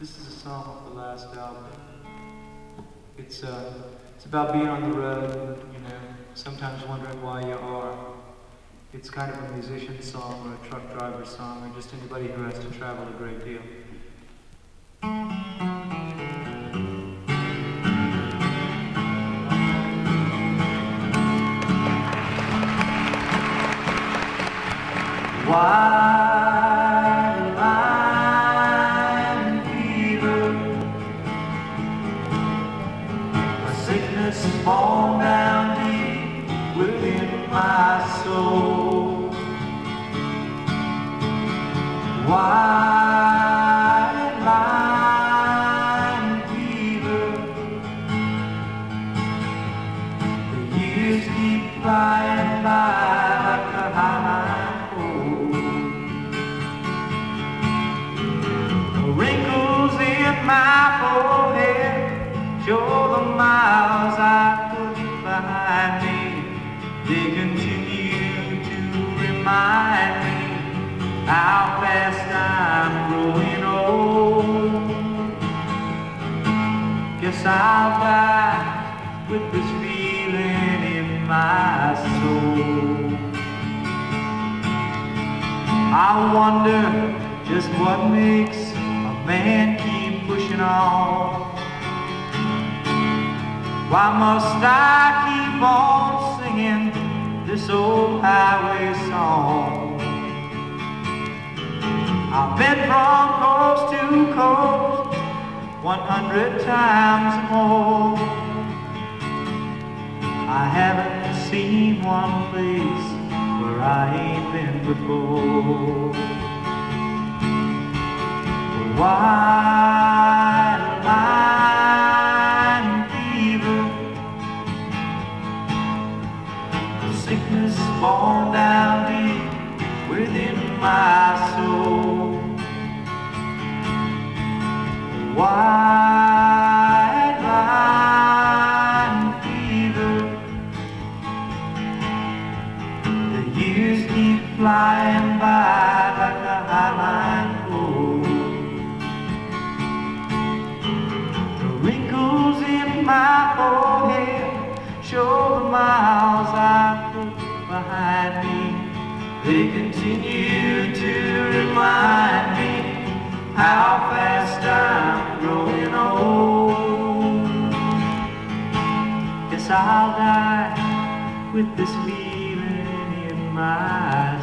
This is a song off the last album. It's uh, it's about being on the road, you know, sometimes wondering why you are. It's kind of a musician song or a truck driver song or just anybody who has to travel a great deal. Why sickness born down deep within my soul. White line fever? The years keep flying by like a high pole. Wrinkles in my forehead show the miles remind me how fast I'm growing old. Guess I'll die with this feeling in my soul. I wonder just what makes a man keep pushing on. Why must I keep on singing this old highway song? I've been from coast to coast 100 times more. I haven't seen one place where I ain't been before. Why Sickness born down deep within my soul. White line fever? The years keep flying by They continue to remind me how fast I'm growing old. Guess I'll die with this feeling in my